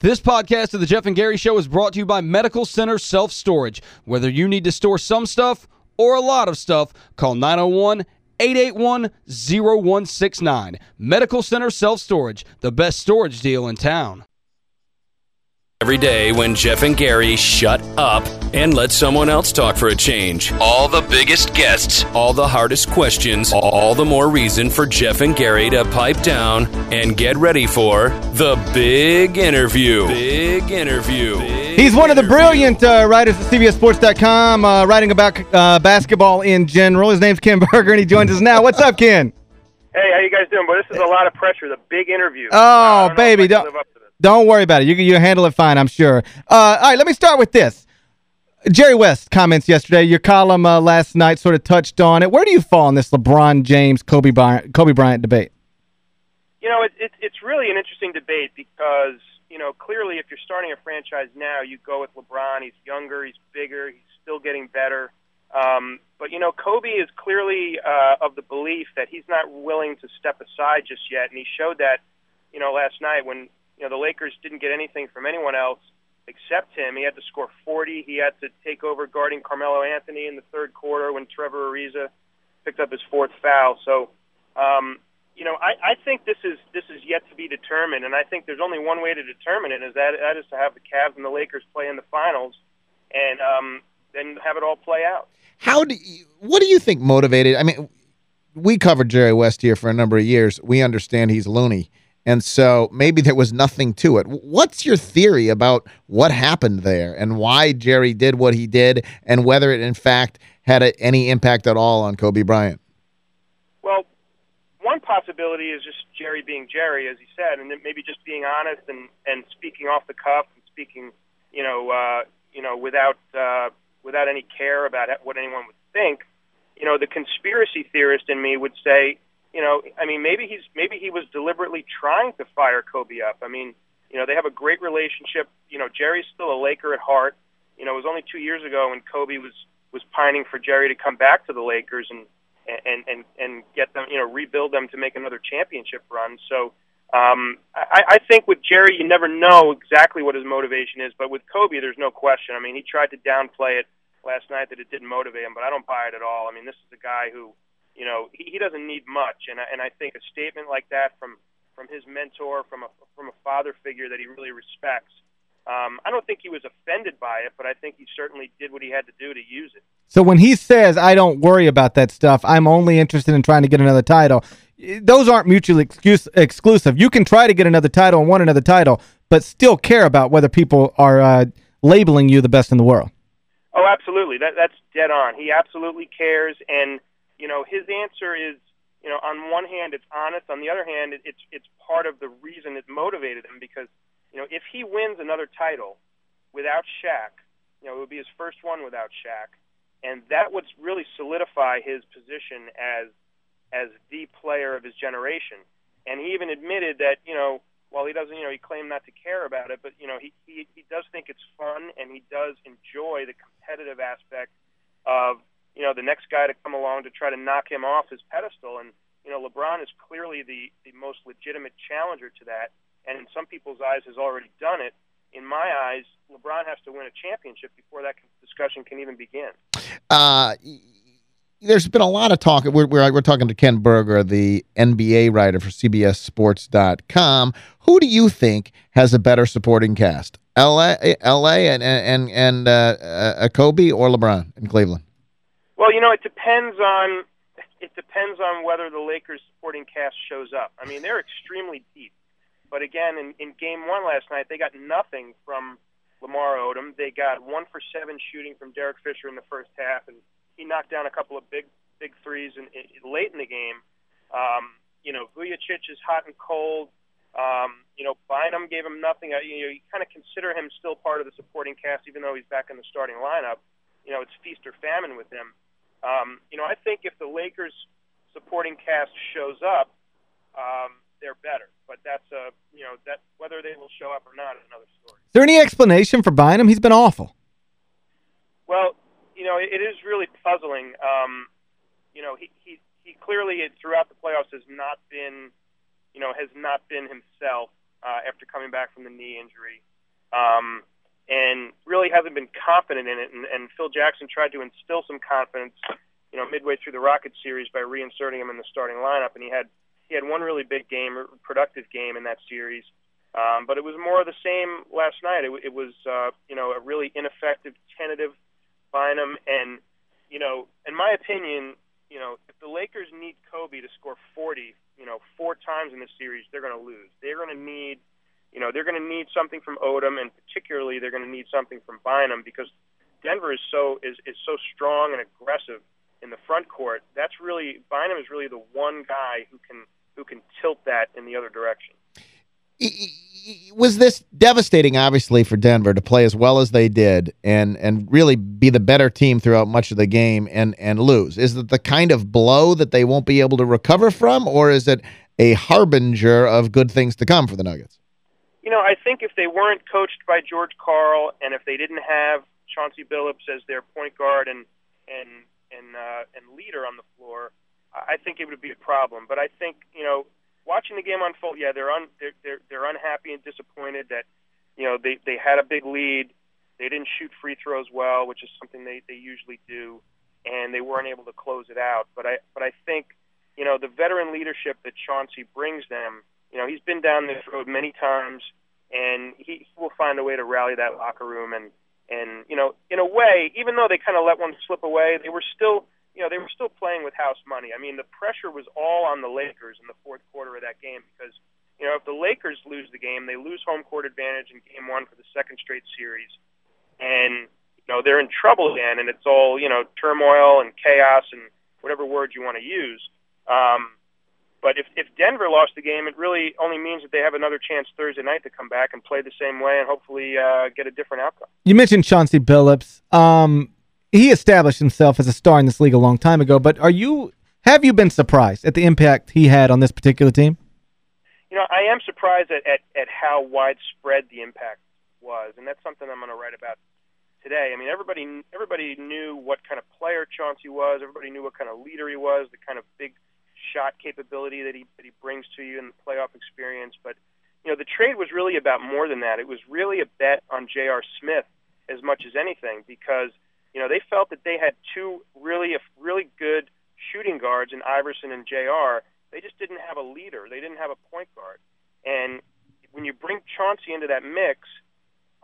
This podcast of the Geoff and Gary Show is brought to you by Medical Center Self Storage. Whether you need to store some stuff or a lot of stuff, call 901-881-0169. Medical Center Self Storage, the best storage deal in town. Every day when Geoff and Gary shut up and let someone else talk for a change. All the biggest guests, all the hardest questions, all the more reason for Geoff and Gary to pipe down and get ready for the big interview. Big interview. Big He's one of the brilliant uh, writers at CBSSports.com, uh, writing about uh, basketball in general. His name's Ken Berger, and he joins us now. What's up, Ken? Hey, how you guys doing? But this is a lot of pressure. The big interview. Oh, don't baby, if I can don't- Don't worry about it. You you handle it fine, I'm sure. Uh, all right, let me start with this. Jerry West comments yesterday. Your column uh, last night sort of touched on it. Where do you fall in this LeBron James, Kobe Bryant, Kobe Bryant debate? You know, it, it, it's really an interesting debate because you know clearly, if you're starting a franchise now, you go with LeBron. He's younger, he's bigger, he's still getting better. Um, but you know, Kobe is clearly uh, of the belief that he's not willing to step aside just yet, and he showed that. You know, last night when you know the Lakers didn't get anything from anyone else except him. He had to score 40. He had to take over guarding Carmelo Anthony in the third quarter when Trevor Ariza picked up his fourth foul. So, um, you know, I, I think this is this is yet to be determined, and I think there's only one way to determine it, is that that is to have the Cavs and the Lakers play in the finals, and um, then have it all play out. How do you, what do you think motivated? I mean, we covered Jerry West here for a number of years. We understand he's loony. And so maybe there was nothing to it. What's your theory about what happened there and why Jerry did what he did and whether it, in fact, had a, any impact at all on Kobe Bryant? Well, one possibility is just Jerry being Jerry, as he said, and maybe just being honest and and speaking off the cuff and speaking, you know, uh, you know, without uh, without any care about what anyone would think. You know, the conspiracy theorist in me would say, you know, I mean, maybe he's maybe he was deliberately trying to fire Kobe up. I mean, you know, they have a great relationship. You know, Jerry's still a Laker at heart. You know, it was only two years ago when Kobe was was pining for Jerry to come back to the Lakers and and and and get them, you know, rebuild them to make another championship run. So um, I, I think with Jerry, you never know exactly what his motivation is, but with Kobe, there's no question. I mean, he tried to downplay it last night that it didn't motivate him, but I don't buy it at all. I mean, this is a guy who, you know, he, he doesn't need much, and I, and I think a statement like that from from his mentor, from a from a father figure that he really respects. Um, I don't think he was offended by it, but I think he certainly did what he had to do to use it. So when he says, I don't worry about that stuff, I'm only interested in trying to get another title, those aren't mutually excuse, exclusive. You can try to get another title and want another title, but still care about whether people are uh, labeling you the best in the world. Oh, absolutely. That that's dead on. He absolutely cares, and you know his answer is, you know, on one hand it's honest, on the other hand it, it's it's part of the reason it motivated him because, you know, if he wins another title without Shaq, you know, it would be his first one without Shaq, and that would really solidify his position as as the player of his generation. And he even admitted that, you know, while he doesn't, you know, he claimed not to care about it, but you know, he he, he does think it's fun and he does enjoy the competitive aspect of you know the next guy to come along to try to knock him off his pedestal. And you know, LeBron is clearly the the most legitimate challenger to that, and in some people's eyes has already done it. In my eyes, LeBron has to win a championship before that discussion can even begin. Uh, there's been a lot of talk. We're, we're, we're talking to Ken Berger, the NBA writer for CBSSports.com. Who do you think has a better supporting cast? L.A. L.A. and and and uh, uh, Kobe or LeBron in Cleveland? Well, you know, it depends on it depends on whether the Lakers supporting cast shows up. I mean, they're extremely deep, but again, in, in Game One last night, they got nothing from Lamar Odom. They got one for seven shooting from Derek Fisher in the first half, and he knocked down a couple of big big threes in, in, late in the game. Um, you know, Vujacic is hot and cold. Um, you know, Bynum gave him nothing. Uh, you know, you kind of consider him still part of the supporting cast, even though he's back in the starting lineup. You know, it's feast or famine with him. Um, you know, I think if the Lakers supporting cast shows up, um, they're better. But that's a, you know, that whether they will show up or not is another story. Is there any explanation for Bynum? He's been awful. Well, you know, it, it is really puzzling. Um, you know, he, he he clearly throughout the playoffs has not been, you know, has not been himself. uh, after coming back from the knee injury, um, and really hasn't been confident in it. And, and Phil Jackson tried to instill some confidence, you know, midway through the Rockets series by reinserting him in the starting lineup, and he had he had one really big game, productive game in that series. Um, but it was more of the same last night. It, it was, uh, you know, a really ineffective, tentative Bynum. And, you know, in my opinion, you know, if the Lakers need Kobe to score 40, you know, four times in this series, they're going to lose. They're going to need, you know, they're going to need something from Odom, and particularly they're going to need something from Bynum because Denver is so is is so strong and aggressive in the front court. That's really Bynum is really the one guy who can who can tilt that in the other direction. Was this devastating, obviously, for Denver to play as well as they did and and really be the better team throughout much of the game and, and lose? Is it the kind of blow that they won't be able to recover from, or is it a harbinger of good things to come for the Nuggets? You know, I think if they weren't coached by George Karl and if they didn't have Chauncey Billups as their point guard and and and uh, and leader on the floor, I think it would be a problem. But I think you know, watching the game unfold, yeah, they're un they're they're, they're unhappy and disappointed that you know they they had a big lead, they didn't shoot free throws well, which is something they they usually do, and they weren't able to close it out. But I but I think you know the veteran leadership that Chauncey brings them. You know, he's been down this road many times, and he, he will find a way to rally that locker room and and you know, in a way, even though they kind of let one slip away, they were still you know, they were still playing with house money. I mean, the pressure was all on the Lakers in the fourth quarter of that game because, you know, if the Lakers lose the game, they lose home court advantage in game one for the second straight series. And, you know, they're in trouble again, and it's all, you know, turmoil and chaos and whatever word you want to use. Um, but if, if Denver lost the game, it really only means that they have another chance Thursday night to come back and play the same way and hopefully uh, get a different outcome. You mentioned Chauncey Billups. Um, he established himself as a star in this league a long time ago, but are you have you been surprised at the impact he had on this particular team? You know, I am surprised at, at, at how widespread the impact was, and that's something I'm going to write about today. I mean, everybody everybody knew what kind of player Chauncey was. Everybody knew what kind of leader he was, the kind of big shot capability that he that he brings to you in the playoff experience. But you know, the trade was really about more than that. It was really a bet on J.R. Smith as much as anything because – you know, they felt that they had two really, really good shooting guards in Iverson and J.R. They just didn't have a leader. They didn't have a point guard. And when you bring Chauncey into that mix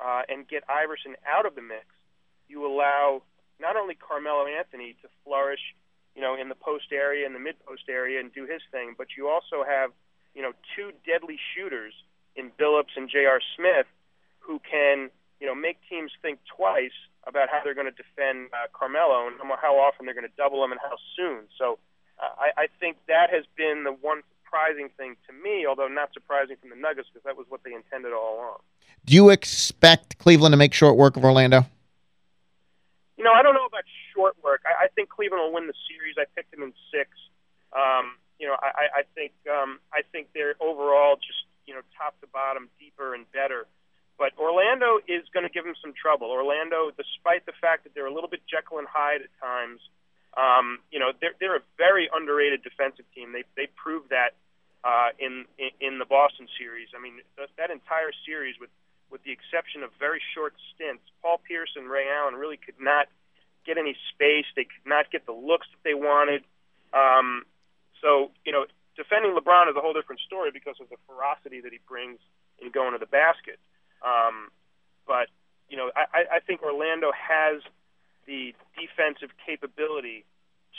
uh, and get Iverson out of the mix, you allow not only Carmelo Anthony to flourish, you know, in the post area and the mid post area and do his thing, but you also have, you know, two deadly shooters in Billups and J.R. Smith who can, you know, make teams think twice about how they're going to defend uh, Carmelo and how often they're going to double him and how soon. So uh, I, I think that has been the one surprising thing to me, although not surprising from the Nuggets because that was what they intended all along. Do you expect Cleveland to make short work of Orlando? You know, I don't know about short work. I, I think Cleveland will win the series. I picked them in six. Um, you know, I, I think um, I think they're overall just you know top to bottom, deeper and better. But Orlando is going to give them some trouble. Orlando, despite the fact that they're a little bit Jekyll and Hyde at times, um, you know, they're, they're a very underrated defensive team. They they proved that uh, in, in in the Boston series. I mean, that, that entire series, with with the exception of very short stints, Paul Pierce and Ray Allen really could not get any space. They could not get the looks that they wanted. Um, so, you know, defending LeBron is a whole different story because of the ferocity that he brings in going to the basket. Um, but you know, I, I think Orlando has the defensive capability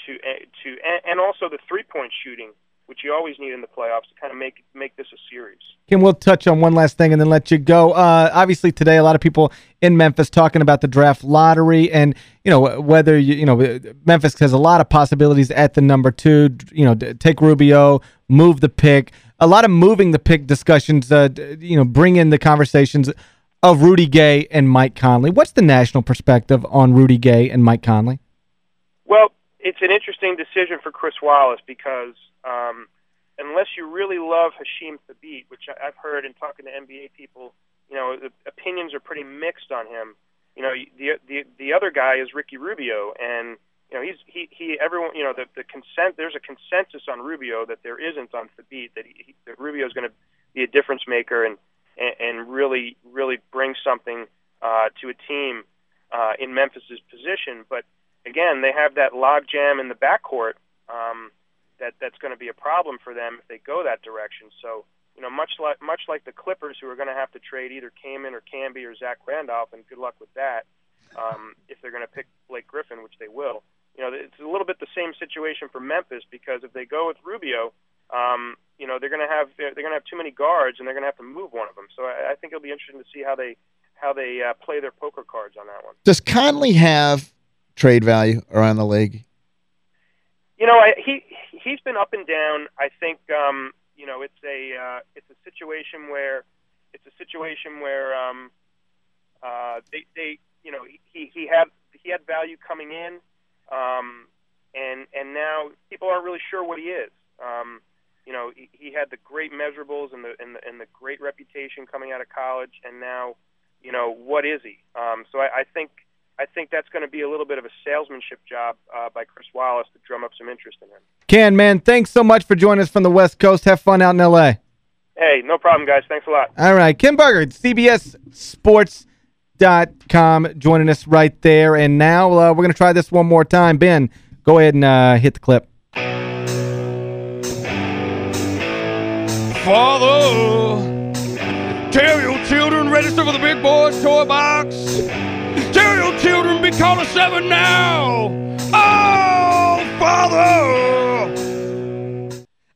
to eh, to and also the three point shooting, which you always need in the playoffs to kind of make make this a series. Ken, we'll touch on one last thing and then let you go. Uh, obviously, today a lot of people in Memphis talking about the draft lottery and you know whether you you know Memphis has a lot of possibilities at the number two. You know, take Rubio, move the pick a lot of moving the pick discussions, uh, you know, bring in the conversations of Rudy Gay and Mike Conley. What's the national perspective on Rudy Gay and Mike Conley? Well, it's an interesting decision for Chris Wallace because um, unless you really love Hasheem Thabeet, which I've heard in talking to NBA people, you know, the opinions are pretty mixed on him. You know, the the the other guy is Ricky Rubio, and you know, he's he he everyone you know the the consent there's a consensus on Rubio that there isn't on Thabeet that he, that Rubio is going to be a difference maker and and, and really, really bring something uh, to a team uh, in Memphis's position. But again, they have that logjam in the backcourt um, that that's going to be a problem for them if they go that direction. So you know, much like much like the Clippers, who are going to have to trade either Kaman or Camby or Zach Randolph, and good luck with that. Um, if they're going to pick Blake Griffin, which they will, you know, it's a little bit the same situation for Memphis because if they go with Rubio, um, you know, they're going to have they're going to have too many guards and they're going to have to move one of them. So I, I think it'll be interesting to see how they how they uh, play their poker cards on that one. Does Conley have trade value around the league? You know, I, he he's been up and down. I think um, you know it's a uh, it's a situation where it's a situation where um, uh, they they you know he he had he had value coming in, um, and and now people aren't really sure what he is. Um, you know, he, he had the great measurables and the, and the and the great reputation coming out of college, and now, you know, what is he? Um, so I, I think I think that's going to be a little bit of a salesmanship job uh, by Chris Wallace to drum up some interest in him. Ken, man, thanks so much for joining us from the West Coast. Have fun out in L.A. Hey, no problem, guys. Thanks a lot. All right, Ken Berger, CBS Sports dot com joining us right there. And now uh, we're going to try this one more time. Ben, go ahead and uh, hit the clip. Father, tell your children register for the big boys toy box. Be calling seven now. Oh, Father.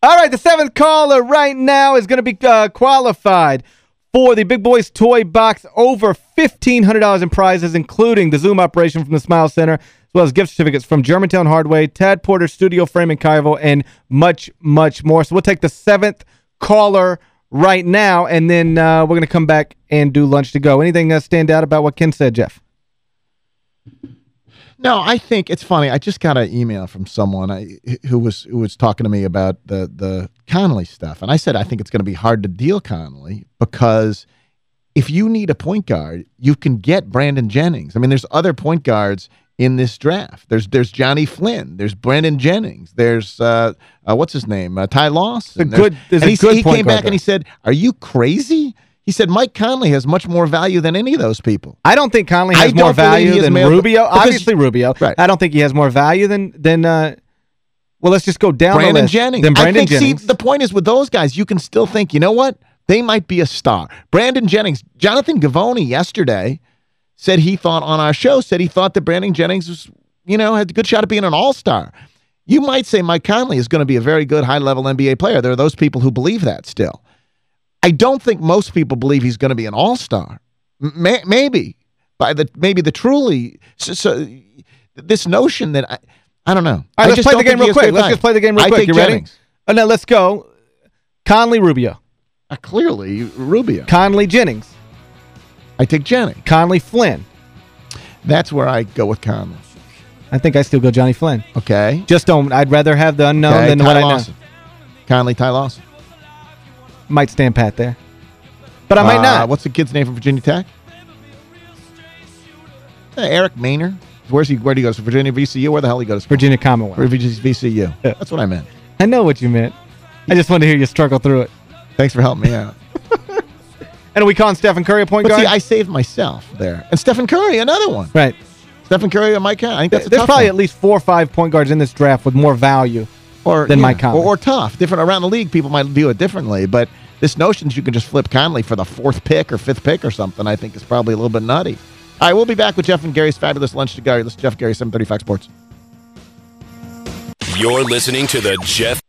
All right, the seventh caller right now is going to be uh, qualified for the Big Boys Toy Box over $1,500 in prizes, including the Zoom operation from the Smile Center, as well as gift certificates from Germantown Hardway, Tad Porter Studio Frame in Cairo, and much, much more. So we'll take the seventh caller right now, and then uh, we're going to come back and do lunch to go. Anything uh, stand out about what Ken said, Geoff? No, I think it's funny. I just got an email from someone I, who was who was talking to me about the the Conley stuff, and I said I think it's going to be hard to deal Conley because if you need a point guard, you can get Brandon Jennings. I mean, there's other point guards in this draft. There's there's Johnny Flynn. There's Brandon Jennings. There's uh, uh what's his name? Uh, Ty Lawson. A good, there's and he, he came back and he said, "Are you crazy?" He said Mike Conley has much more value than any of those people. I don't think Conley has more value than Rubio. because- Obviously Rubio. Right. I don't think he has more value than than uh well let's just go down the Brandon list. Jennings. Then Brandon I think, Jennings. see, the point is with those guys, you can still think, you know what? They might be a star. Brandon Jennings, Jonathan Givony yesterday said he thought on our show, said he thought that Brandon Jennings was, you know, had a good shot at being an all-star. You might say Mike Conley is going to be a very good high-level NBA player. There are those people who believe that still. I don't think most people believe he's going to be an all-star. May, maybe. By the maybe the truly so, so this notion that I, I don't know. All right, I let's play the game real quick. Let's just play the game real I quick. You ready? Jennings. Oh, no, let's go. Conley Rubio. Uh, clearly, Rubio. Conley Jennings. I take Jennings. Conley Flynn. That's where I go with Conley. I think I still go Johnny Flynn. Okay. Just don't I'd rather have the unknown okay. than Ty what Lawson. I know. Conley, Ty Lawson. Might stand pat there. But I might Uh, not. What's the kid's name from Virginia Tech? Uh, Eric Maynor. Where's he? Where do he go? To Virginia VCU? Where the hell he goes? To. Virginia Commonwealth. Virginia VCU. Yeah. That's what I meant. I know what you meant. I just wanted to hear you struggle through it. Thanks for helping me out. And are we calling Stephen Curry a point But guard? see, I saved myself there. And Stephen Curry, another one. right. Stephen Curry and Mike Conley. I think that's a There's probably one. at least four or five point guards in this draft with more value. Or than yeah, Mike Conley. Or, or tough. Different around the league, people might view it differently. But this notion that you can just flip Conley for the fourth pick or fifth pick or something, I think is probably a little bit nutty. All right, we'll be back with Geoff and Gary's fabulous lunch to Gary. Listen to Geoff and Gary, 730 Fox Sports. You're listening to the Geoff